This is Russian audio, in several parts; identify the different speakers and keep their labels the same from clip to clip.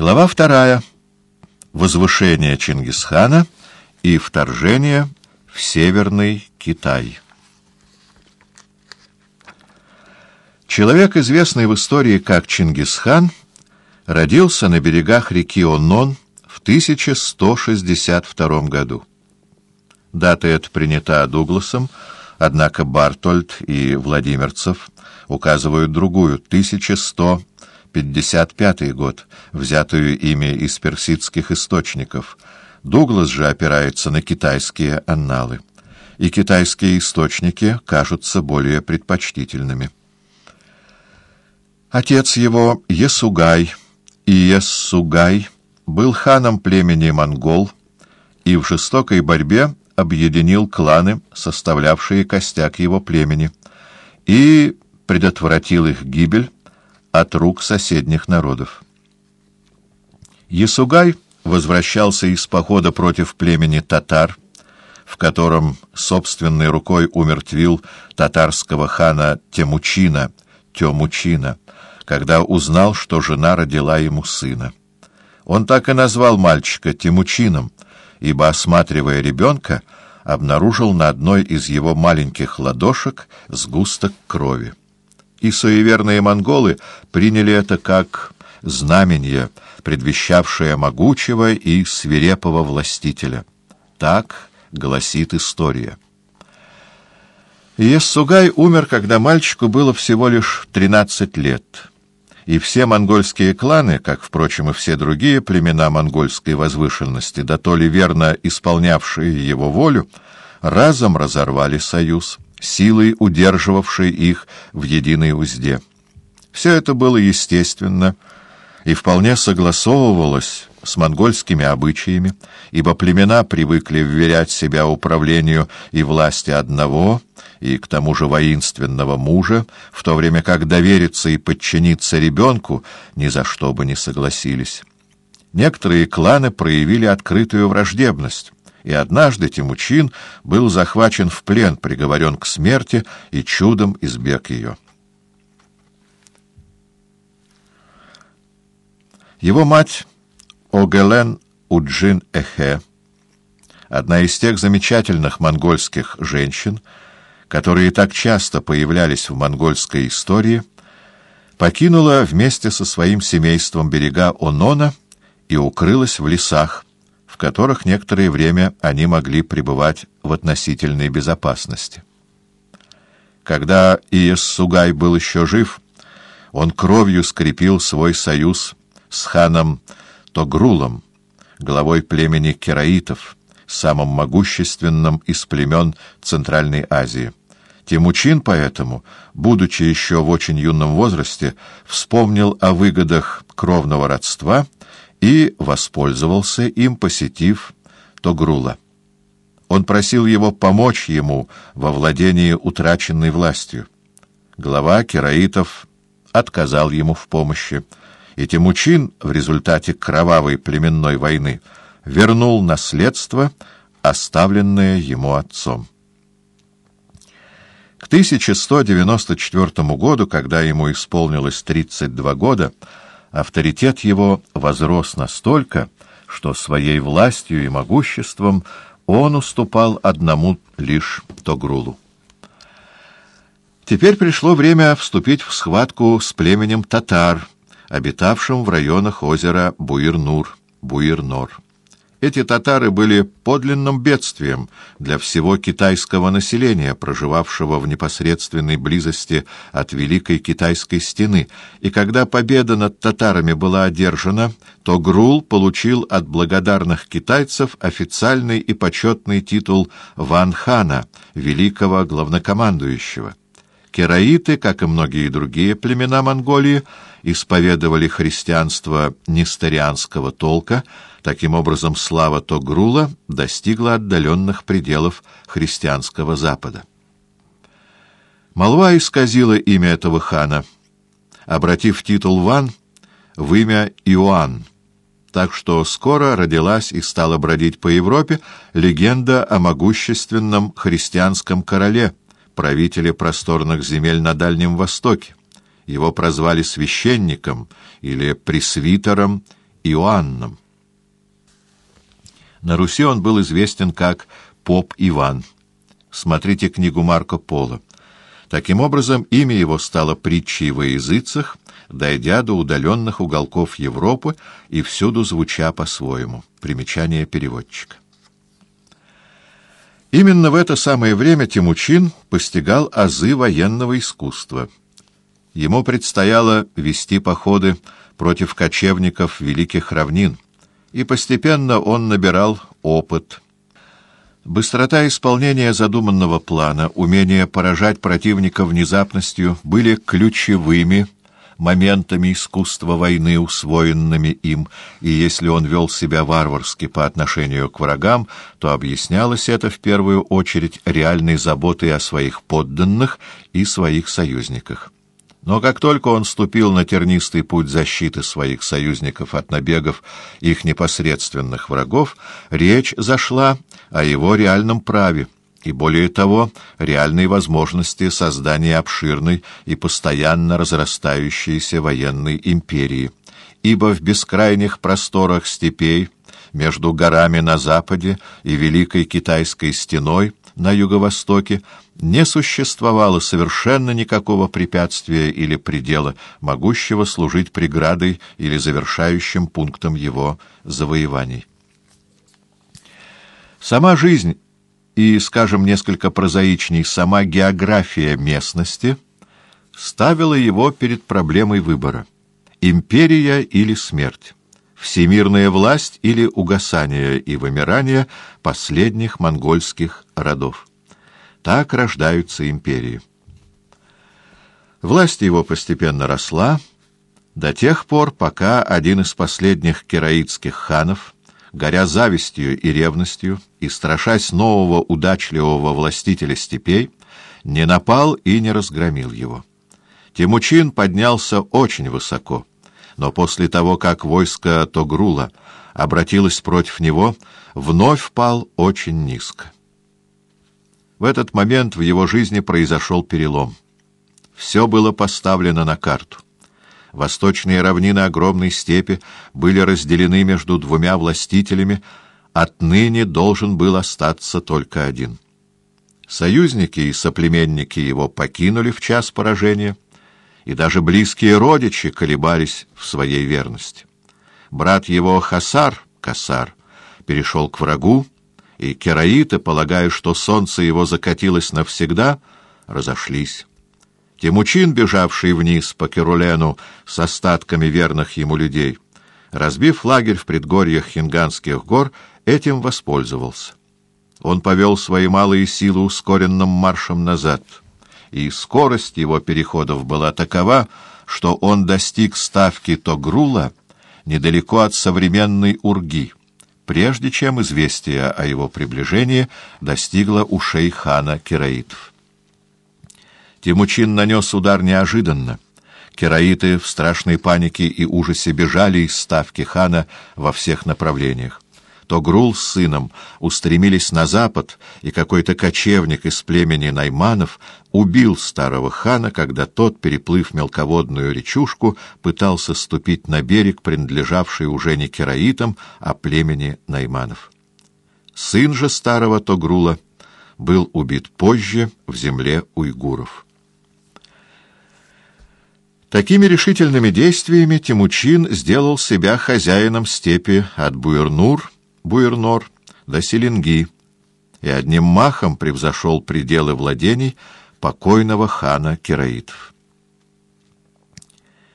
Speaker 1: Глава вторая. Возвышение Чингисхана и вторжение в Северный Китай. Человек, известный в истории как Чингисхан, родился на берегах реки Онон в 1162 году. Дата эта принята Дугласом, однако Бартольд и Владимирцев указывают другую, 1155 год, взятую ими из персидских источников. Дуглас же опирается на китайские анналы, и китайские источники кажутся более предпочтительными. Отец его, Есугай, и Ессугай, был ханом племени монгол и в жестокой борьбе объединил кланы, составлявшие костяк его племени, и предотвратил их гибель от рук соседних народов. Есугай возвращался из похода против племени татар, в котором собственной рукой умертвил татарского хана Темучина, Темучина, когда узнал, что жена родила ему сына. Он так и назвал мальчика Тимучином, ибо, осматривая ребенка, обнаружил на одной из его маленьких ладошек сгусток крови. И суеверные монголы приняли это как знамение, предвещавшее могучего и свирепого властителя. Так гласит история. Ессугай умер, когда мальчику было всего лишь тринадцать лет и все монгольские кланы, как, впрочем, и все другие племена монгольской возвышенности, да то ли верно исполнявшие его волю, разом разорвали союз, силой удерживавшей их в единой узде. Все это было естественно и вполне согласовывалось с монгольскими обычаями, ибо племена привыкли вверять себя управлению и власти одного и к тому же воинственного мужа, в то время как довериться и подчиниться ребенку ни за что бы не согласились. Некоторые кланы проявили открытую враждебность, и однажды Тимучин был захвачен в плен, приговорен к смерти и чудом избег ее. Его мать Огелен Уджин Эхе, одна из тех замечательных монгольских женщин, которые так часто появлялись в монгольской истории, покинула вместе со своим семейством берега Онона и укрылась в лесах, которых некоторое время они могли пребывать в относительной безопасности. Когда Иессугай был еще жив, он кровью скрепил свой союз с ханом Тогрулом, главой племени кераитов, самым могущественным из племен Центральной Азии. Тимучин поэтому, будучи еще в очень юном возрасте, вспомнил о выгодах кровного родства и воспользовался им, посетив Тогрула. Он просил его помочь ему во владении утраченной властью. Глава кераитов отказал ему в помощи, и Тимучин в результате кровавой племенной войны вернул наследство, оставленное ему отцом. К 1194 году, когда ему исполнилось 32 года, авторитет его возрос настолько, что своей властью и могуществом он уступал одному лишь Тогрулу. Теперь пришло время вступить в схватку с племенем татар, обитавшим в районах озера Буирнур, Буирнор. Эти татары были подлинным бедствием для всего китайского населения, проживавшего в непосредственной близости от Великой Китайской стены, и когда победа над татарами была одержана, то Грул получил от благодарных китайцев официальный и почетный титул Ван Хана, великого главнокомандующего. Кераиты, как и многие другие племена Монголии, исповедовали христианство несторианского толка, таким образом слава Тогрула достигла отдаленных пределов христианского Запада. Молва исказила имя этого хана, обратив титул Ван в имя Иоанн, так что скоро родилась и стала бродить по Европе легенда о могущественном христианском короле, правителе просторных земель на Дальнем Востоке. Его прозвали священником или пресвитером Иоанном. На Руси он был известен как Поп Иван. Смотрите книгу Марко Поло. Таким образом, имя его стало притчей во языцах, дойдя до удаленных уголков Европы и всюду звуча по-своему. Примечание переводчика. Именно в это самое время Тимучин постигал азы военного искусства. Ему предстояло вести походы против кочевников великих равнин, и постепенно он набирал опыт. Быстрота исполнения задуманного плана, умение поражать противника внезапностью были ключевыми моментами искусства войны, усвоенными им, и если он вел себя варварски по отношению к врагам, то объяснялось это в первую очередь реальной заботой о своих подданных и своих союзниках. Но как только он ступил на тернистый путь защиты своих союзников от набегов их непосредственных врагов, речь зашла о его реальном праве — и, более того, реальной возможности создания обширной и постоянно разрастающейся военной империи, ибо в бескрайних просторах степей, между горами на западе и Великой Китайской стеной на юго-востоке, не существовало совершенно никакого препятствия или предела, могущего служить преградой или завершающим пунктом его завоеваний. Сама жизнь и, скажем несколько прозаичней, сама география местности ставила его перед проблемой выбора — империя или смерть, всемирная власть или угасание и вымирание последних монгольских родов. Так рождаются империи. Власть его постепенно росла до тех пор, пока один из последних кераитских ханов — горя завистью и ревностью, и страшась нового удачливого властителя степей, не напал и не разгромил его. Тимучин поднялся очень высоко, но после того, как войско Тогрула обратилось против него, вновь пал очень низко. В этот момент в его жизни произошел перелом. Все было поставлено на карту. Восточные равнины огромной степи были разделены между двумя властителями, отныне должен был остаться только один. Союзники и соплеменники его покинули в час поражения, и даже близкие родичи колебались в своей верности. Брат его Хасар, Касар, перешел к врагу, и кераиты, полагая, что солнце его закатилось навсегда, разошлись. Темучин, бежавший вниз по Керулену с остатками верных ему людей, разбив лагерь в предгорьях Хинганских гор, этим воспользовался. Он повел свои малые силы ускоренным маршем назад, и скорость его переходов была такова, что он достиг ставки Тогрула недалеко от современной Урги, прежде чем известие о его приближении достигло ушей хана Кераитов. Тимучин нанес удар неожиданно. Кераиты в страшной панике и ужасе бежали из ставки хана во всех направлениях. То Грул с сыном устремились на запад, и какой-то кочевник из племени Найманов убил старого хана, когда тот, переплыв мелководную речушку, пытался ступить на берег, принадлежавший уже не кераитам, а племени Найманов. Сын же старого Тогрула был убит позже в земле уйгуров. Такими решительными действиями Тимучин сделал себя хозяином степи от Буернур, Буернор до Селенги и одним махом превзошел пределы владений покойного хана Кераитов.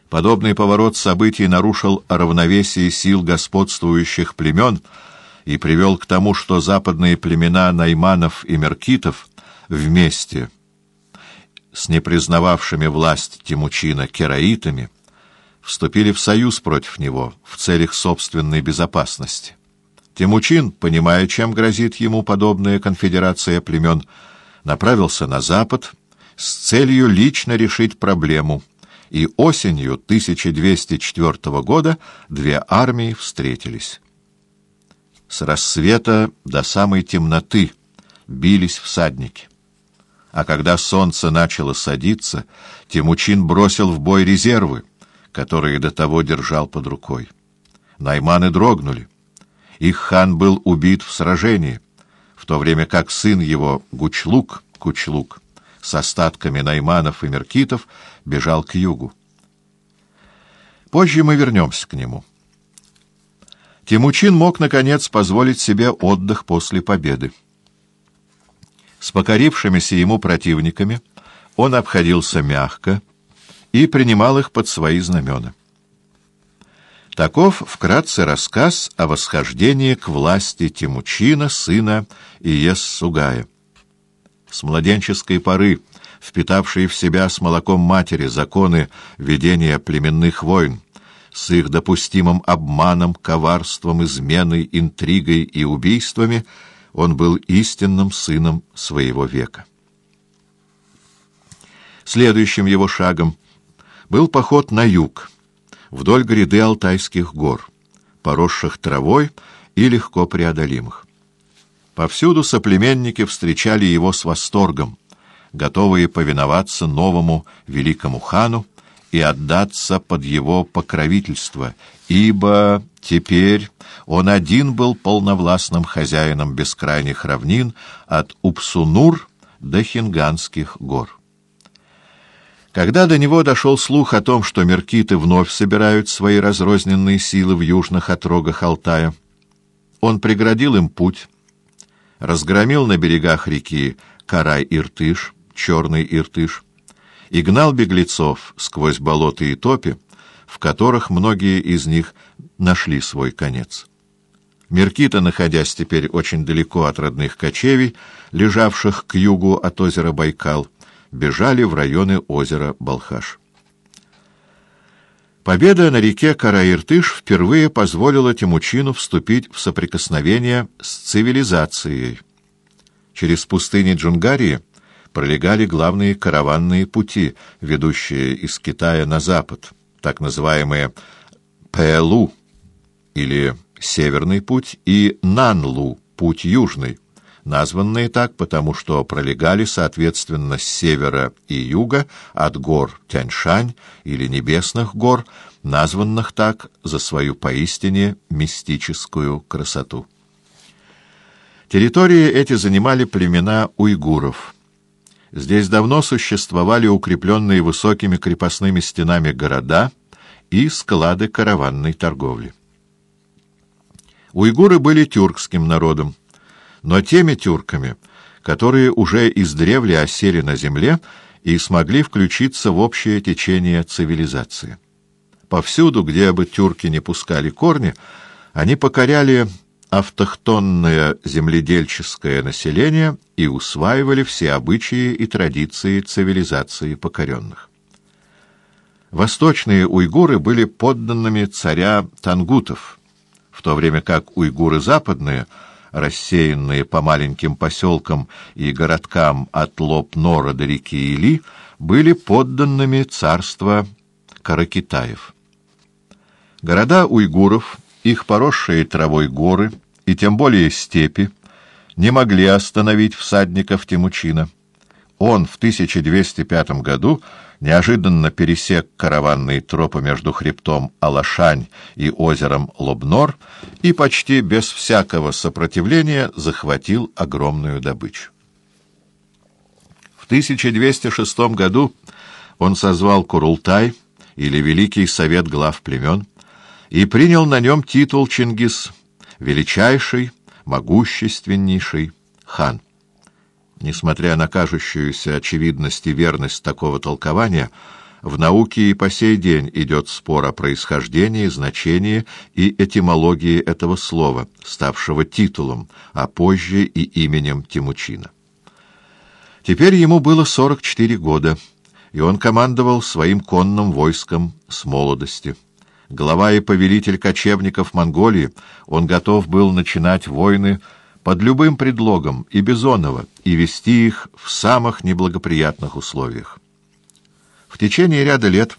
Speaker 1: Подобный поворот событий нарушил равновесие сил господствующих племен и привел к тому, что западные племена Найманов и Меркитов вместе — с непризнававшими власть Тимучина кераитами, вступили в союз против него в целях собственной безопасности. Тимучин, понимая, чем грозит ему подобная конфедерация племен, направился на запад с целью лично решить проблему, и осенью 1204 года две армии встретились. С рассвета до самой темноты бились всадники а когда солнце начало садиться, Темучин бросил в бой резервы, которые до того держал под рукой. Найманы дрогнули. Их хан был убит в сражении, в то время как сын его Гучлук, Кучлук, с остатками найманов и меркитов бежал к югу. Позже мы вернемся к нему. Тимучин мог, наконец, позволить себе отдых после победы. С покорившимися ему противниками он обходился мягко и принимал их под свои знамена. Таков вкратце рассказ о восхождении к власти Тимучина, сына Иессугая. С младенческой поры, впитавшие в себя с молоком матери законы ведения племенных войн, с их допустимым обманом, коварством, изменой, интригой и убийствами, он был истинным сыном своего века. Следующим его шагом был поход на юг, вдоль гряды Алтайских гор, поросших травой и легко преодолимых. Повсюду соплеменники встречали его с восторгом, готовые повиноваться новому великому хану и отдаться под его покровительство, ибо теперь он один был полновластным хозяином бескрайних равнин от Упсунур до Хинганских гор. Когда до него дошел слух о том, что меркиты вновь собирают свои разрозненные силы в южных отрогах Алтая, он преградил им путь, разгромил на берегах реки Карай-Иртыш, Черный Иртыш, и гнал беглецов сквозь болота и топи, в которых многие из них нашли свой конец. Меркита, находясь теперь очень далеко от родных кочевий, лежавших к югу от озера Байкал, бежали в районы озера Балхаш. Победа на реке Караиртыш впервые позволила Тимучину вступить в соприкосновение с цивилизацией. Через пустыни Джунгарии пролегали главные караванные пути, ведущие из Китая на запад, так называемые Пэлу, или Северный путь, и Нанлу, путь Южный, названные так, потому что пролегали, соответственно, с севера и юга от гор Тяньшань или Небесных гор, названных так за свою поистине мистическую красоту. Территории эти занимали племена уйгуров. Здесь давно существовали укрепленные высокими крепостными стенами города и склады караванной торговли. Уйгуры были тюркским народом, но теми тюрками, которые уже издревле осели на земле и смогли включиться в общее течение цивилизации. Повсюду, где бы тюрки не пускали корни, они покоряли автохтонное земледельческое население и усваивали все обычаи и традиции цивилизации покоренных. Восточные уйгуры были подданными царя тангутов, в то время как уйгуры западные — рассеянные по маленьким поселкам и городкам от Лоб-Нора до реки Или, были подданными царства Каракитаев. Города уйгуров, их поросшие травой горы и тем более степи не могли остановить всадников Тимучина. Он в 1205 году неожиданно пересек караванные тропы между хребтом Алашань и озером Лобнор и почти без всякого сопротивления захватил огромную добычу. В 1206 году он созвал Курултай, или Великий Совет глав племен, и принял на нем титул Чингис, величайший, могущественнейший хан. Несмотря на кажущуюся очевидность и верность такого толкования, в науке и по сей день идет спор о происхождении, значении и этимологии этого слова, ставшего титулом, а позже и именем Тимучина. Теперь ему было 44 года, и он командовал своим конным войском с молодости. Глава и повелитель кочевников Монголии, он готов был начинать войны под любым предлогом и Бизонова, и вести их в самых неблагоприятных условиях. В течение ряда лет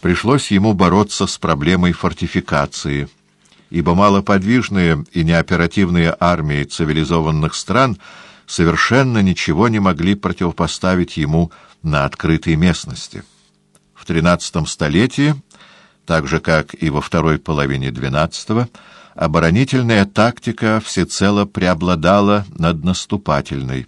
Speaker 1: пришлось ему бороться с проблемой фортификации, ибо малоподвижные и неоперативные армии цивилизованных стран совершенно ничего не могли противопоставить ему на открытой местности. В XIII столетии так же, как и во второй половине XII, оборонительная тактика всецело преобладала над наступательной.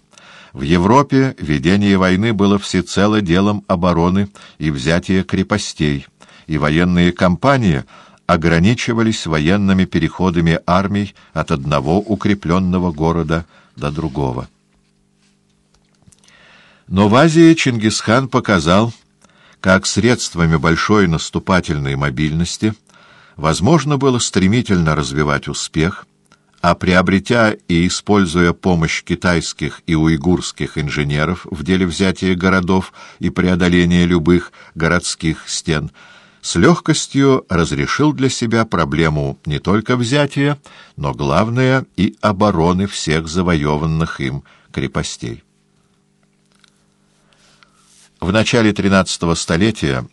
Speaker 1: В Европе ведение войны было всецело делом обороны и взятия крепостей, и военные кампании ограничивались военными переходами армий от одного укрепленного города до другого. Но в Азии Чингисхан показал, как средствами большой наступательной мобильности возможно было стремительно развивать успех, а приобретя и используя помощь китайских и уйгурских инженеров в деле взятия городов и преодоления любых городских стен, с легкостью разрешил для себя проблему не только взятия, но, главное, и обороны всех завоеванных им крепостей. В начале XIII столетия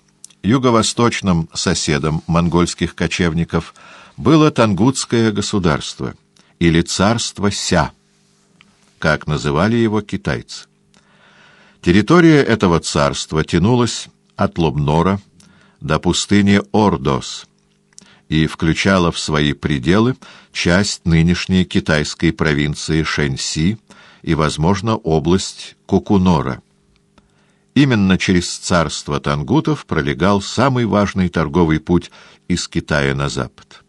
Speaker 1: юго-восточным соседом монгольских кочевников было Тангутское государство или царство Ся, как называли его китайцы. Территория этого царства тянулась от Лобнора до пустыни Ордос и включала в свои пределы часть нынешней китайской провинции Шэньси и, возможно, область Кукунора. Именно через царство тангутов пролегал самый важный торговый путь из Китая на запад.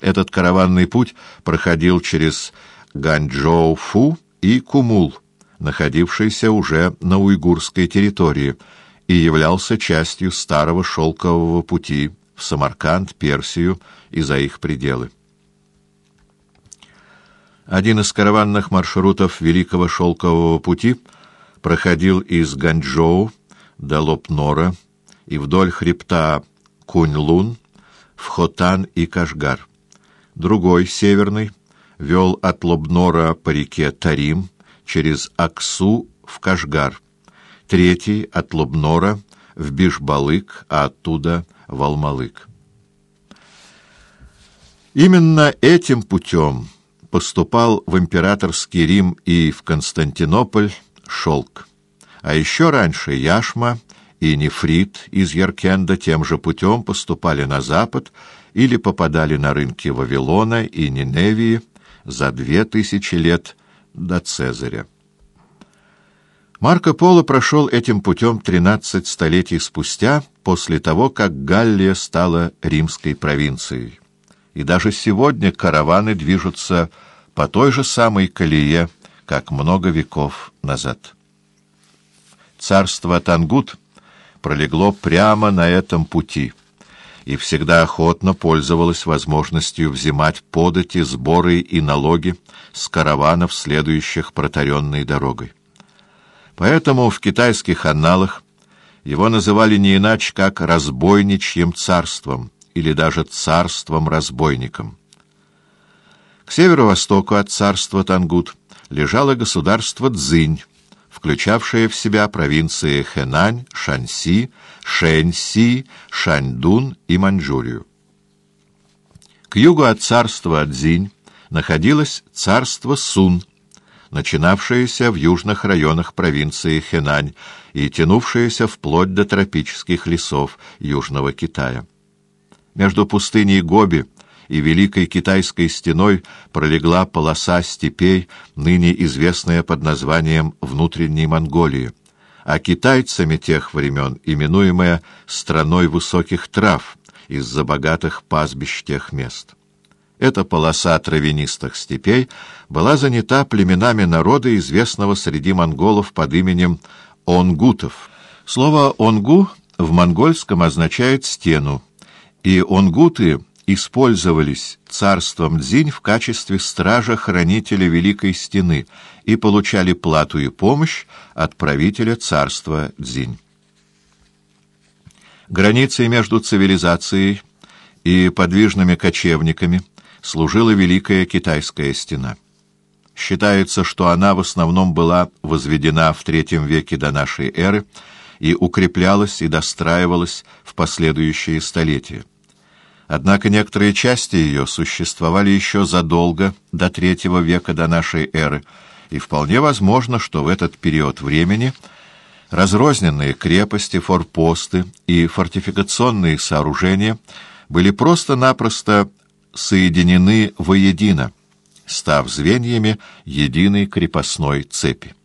Speaker 1: Этот караванный путь проходил через Ганчжоу-Фу и Кумул, находившийся уже на уйгурской территории, и являлся частью старого шелкового пути в Самарканд, Персию и за их пределы. Один из караванных маршрутов Великого шелкового пути — проходил из Ганчжоу до Лопнора и вдоль хребта Кунь-Лун в Хотан и Кашгар. Другой, северный, вел от Лобнора по реке Тарим через Аксу в Кашгар. Третий — от Лобнора в Бишбалык, а оттуда в Алмалык. Именно этим путем поступал в императорский Рим и в Константинополь шелк. А еще раньше яшма и нефрит из Яркенда тем же путем поступали на запад или попадали на рынки Вавилона и Ниневии за две тысячи лет до Цезаря. Марко Поло прошел этим путем тринадцать столетий спустя, после того, как Галлия стала римской провинцией. И даже сегодня караваны движутся по той же самой колее, как много веков назад. Царство Тангут пролегло прямо на этом пути и всегда охотно пользовалось возможностью взимать подати, сборы и налоги с караванов, следующих протаренной дорогой. Поэтому в китайских анналах его называли не иначе, как «разбойничьим царством» или даже «царством-разбойником». К северо-востоку от царства Тангут лежало государство Цзинь, включавшее в себя провинции Хэнань, Шанси, Шэньси, Шаньдун и Маньчжурию. К югу от царства Цзинь находилось царство Сун, начинавшееся в южных районах провинции Хэнань и тянувшееся вплоть до тропических лесов Южного Китая. Между пустыней Гоби и Великой Китайской стеной пролегла полоса степей, ныне известная под названием «Внутренней Монголии», а китайцами тех времен именуемая «страной высоких трав» из-за богатых пастбищ тех мест. Эта полоса травянистых степей была занята племенами народа, известного среди монголов под именем онгутов. Слово «онгу» в монгольском означает «стену», и онгуты использовались царством Дзинь в качестве стража-хранителя Великой Стены и получали плату и помощь от правителя царства Дзинь. Границей между цивилизацией и подвижными кочевниками служила Великая Китайская Стена. Считается, что она в основном была возведена в III веке до нашей эры и укреплялась и достраивалась в последующие столетия. Однако некоторые части ее существовали еще задолго до третьего века до нашей эры, и вполне возможно, что в этот период времени разрозненные крепости, форпосты и фортификационные сооружения были просто-напросто соединены воедино, став звеньями единой крепостной цепи.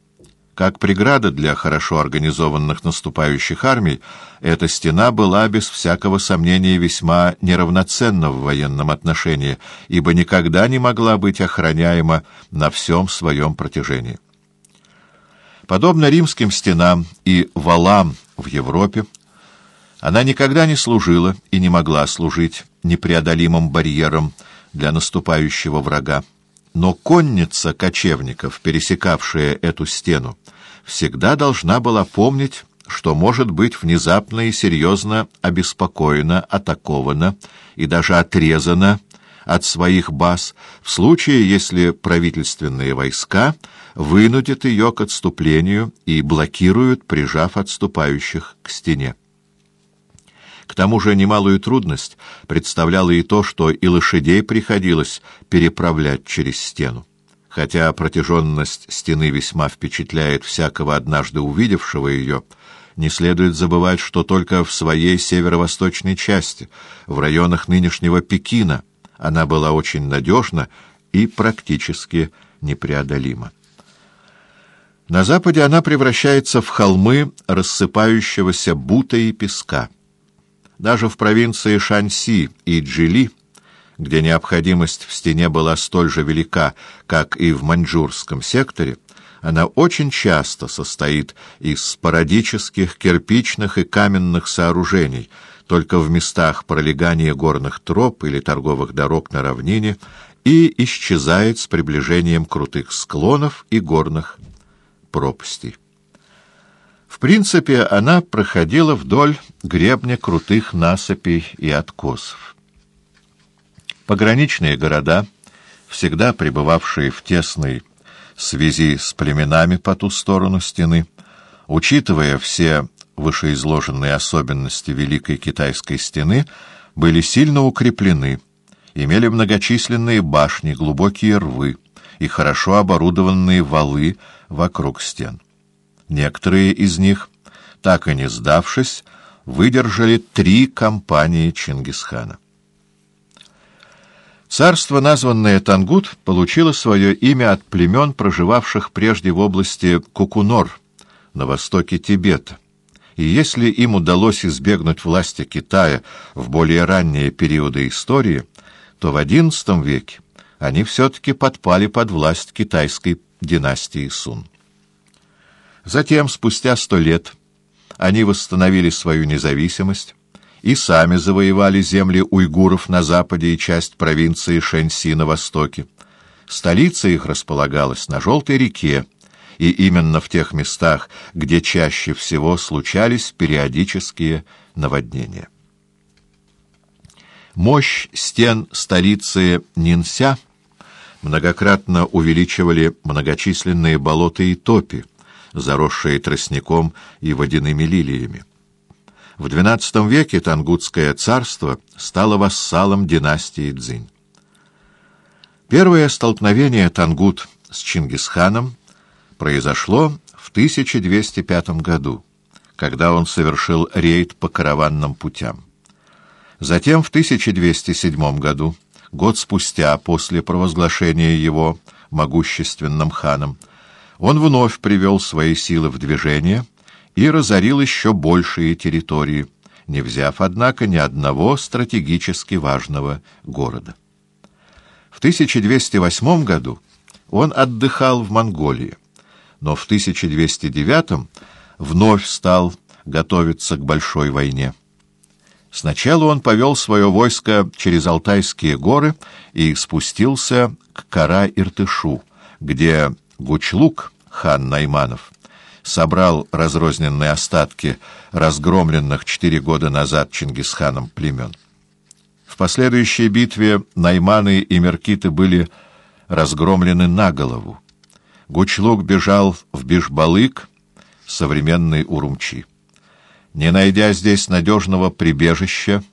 Speaker 1: Как преграда для хорошо организованных наступающих армий, эта стена была, без всякого сомнения, весьма неравноценна в военном отношении, ибо никогда не могла быть охраняема на всем своем протяжении. Подобно римским стенам и валам в Европе, она никогда не служила и не могла служить непреодолимым барьером для наступающего врага. Но конница кочевников, пересекавшая эту стену, всегда должна была помнить, что может быть внезапно и серьезно обеспокоена, атакована и даже отрезана от своих баз в случае, если правительственные войска вынудят ее к отступлению и блокируют, прижав отступающих к стене. К тому же немалую трудность представляло и то, что и лошадей приходилось переправлять через стену. Хотя протяженность стены весьма впечатляет всякого однажды увидевшего ее, не следует забывать, что только в своей северо-восточной части, в районах нынешнего Пекина, она была очень надежна и практически непреодолима. На западе она превращается в холмы рассыпающегося бута и песка. Даже в провинции Шанси и Джили, где необходимость в стене была столь же велика, как и в маньчжурском секторе, она очень часто состоит из спорадических кирпичных и каменных сооружений, только в местах пролегания горных троп или торговых дорог на равнине, и исчезает с приближением крутых склонов и горных пропастей. В принципе, она проходила вдоль гребня крутых насыпей и откосов. Пограничные города, всегда пребывавшие в тесной связи с племенами по ту сторону стены, учитывая все вышеизложенные особенности Великой Китайской стены, были сильно укреплены, имели многочисленные башни, глубокие рвы и хорошо оборудованные валы вокруг стен. Некоторые из них, так и не сдавшись, выдержали три кампании Чингисхана. Царство, названное Тангут, получило свое имя от племен, проживавших прежде в области Кукунор, на востоке Тибета. И если им удалось избегнуть власти Китая в более ранние периоды истории, то в XI веке они все-таки подпали под власть китайской династии Сун. Затем, спустя сто лет, они восстановили свою независимость и сами завоевали земли уйгуров на западе и часть провинции Шэньси на востоке. Столица их располагалась на Желтой реке, и именно в тех местах, где чаще всего случались периодические наводнения. Мощь стен столицы Нинся многократно увеличивали многочисленные болота и топи, заросшие тростником и водяными лилиями. В XII веке Тангутское царство стало вассалом династии Цзинь. Первое столкновение Тангут с Чингисханом произошло в 1205 году, когда он совершил рейд по караванным путям. Затем в 1207 году, год спустя после провозглашения его могущественным ханом, он вновь привел свои силы в движение и разорил еще большие территории, не взяв, однако, ни одного стратегически важного города. В 1208 году он отдыхал в Монголии, но в 1209 вновь стал готовиться к большой войне. Сначала он повел свое войско через Алтайские горы и спустился к Кара-Иртышу, где Гучлук, хан Найманов, собрал разрозненные остатки разгромленных четыре года назад Чингисханом племен. В последующей битве Найманы и Меркиты были разгромлены на голову. Гучлук бежал в Бишбалык, современный Урумчи. Не найдя здесь надежного прибежища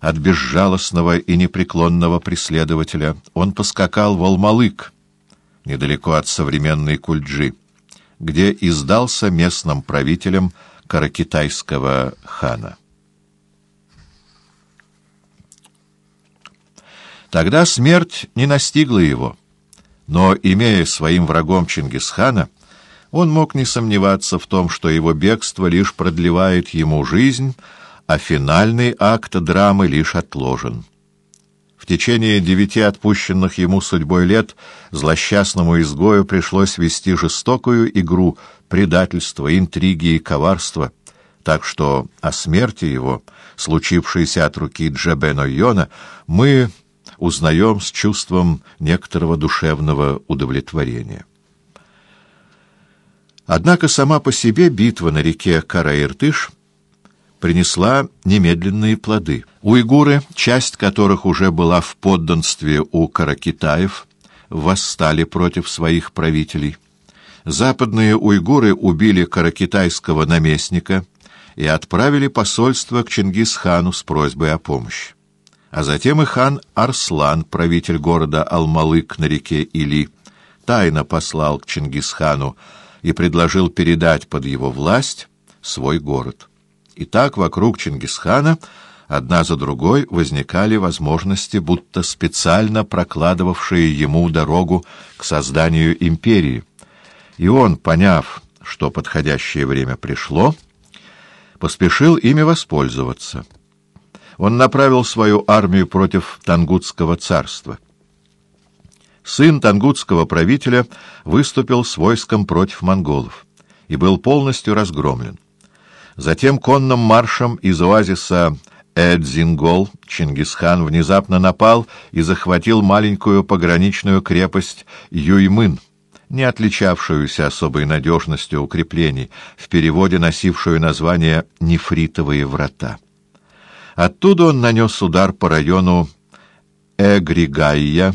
Speaker 1: от безжалостного и непреклонного преследователя, он поскакал в Алмалык, недалеко от современной Кульджи, где и сдался местным правителям каракитайского хана. Тогда смерть не настигла его, но, имея своим врагом Чингисхана, он мог не сомневаться в том, что его бегство лишь продлевает ему жизнь, а финальный акт драмы лишь отложен. Течение девяти отпущенных ему судьбой лет злосчастному изгою пришлось вести жестокую игру предательства, интриги и коварства, так что о смерти его, случившейся от руки Джебено Йона, мы узнаем с чувством некоторого душевного удовлетворения. Однако сама по себе битва на реке Караиртыш принесла немедленные плоды. Уйгуры, часть которых уже была в подданстве у каракитаев, восстали против своих правителей. Западные уйгуры убили каракитайского наместника и отправили посольство к Чингисхану с просьбой о помощи. А затем и хан Арслан, правитель города Алмалык на реке Или, тайно послал к Чингисхану и предложил передать под его власть свой город. И так вокруг Чингисхана одна за другой возникали возможности, будто специально прокладывавшие ему дорогу к созданию империи. И он, поняв, что подходящее время пришло, поспешил ими воспользоваться. Он направил свою армию против Тангутского царства — сын тангутского правителя выступил с войском против монголов и был полностью разгромлен. Затем конным маршем из оазиса Эдзингол Чингисхан внезапно напал и захватил маленькую пограничную крепость Юймын, не отличавшуюся особой надежностью укреплений, в переводе носившую название «Нефритовые врата». Оттуда он нанес удар по району Эгригайя,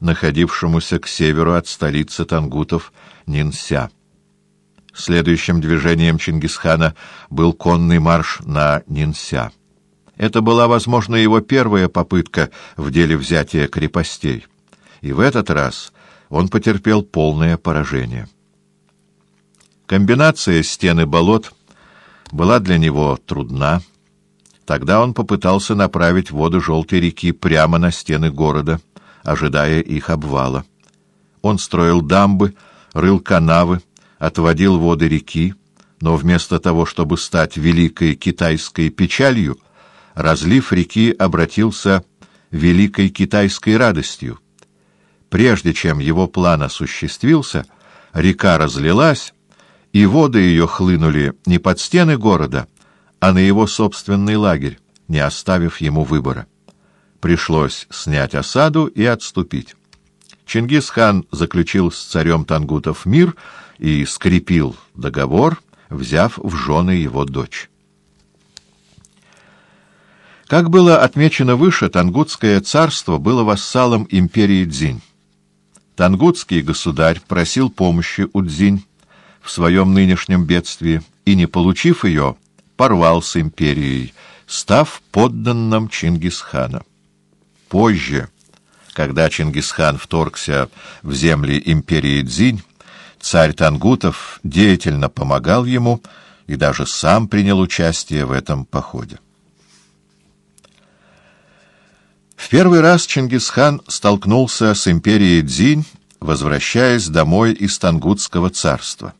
Speaker 1: находившемуся к северу от столицы тангутов Нинся. Следующим движением Чингисхана был конный марш на Нинся. Это была, возможно, его первая попытка в деле взятия крепостей. И в этот раз он потерпел полное поражение. Комбинация стены болот была для него трудна. Тогда он попытался направить воду Желтой реки прямо на стены города — ожидая их обвала. Он строил дамбы, рыл канавы, отводил воды реки, но вместо того, чтобы стать великой китайской печалью, разлив реки обратился великой китайской радостью. Прежде чем его план осуществился, река разлилась, и воды ее хлынули не под стены города, а на его собственный лагерь, не оставив ему выбора пришлось снять осаду и отступить. Чингисхан заключил с царем тангутов мир и скрепил договор, взяв в жены его дочь. Как было отмечено выше, Тангутское царство было вассалом империи Дзинь. Тангутский государь просил помощи у Дзинь в своем нынешнем бедствии и, не получив ее, порвал с империей, став подданным Чингисхана. Позже, когда Чингисхан вторгся в земли империи Дзинь, царь Тангутов деятельно помогал ему и даже сам принял участие в этом походе. В первый раз Чингисхан столкнулся с империей Дзинь, возвращаясь домой из Тангутского царства.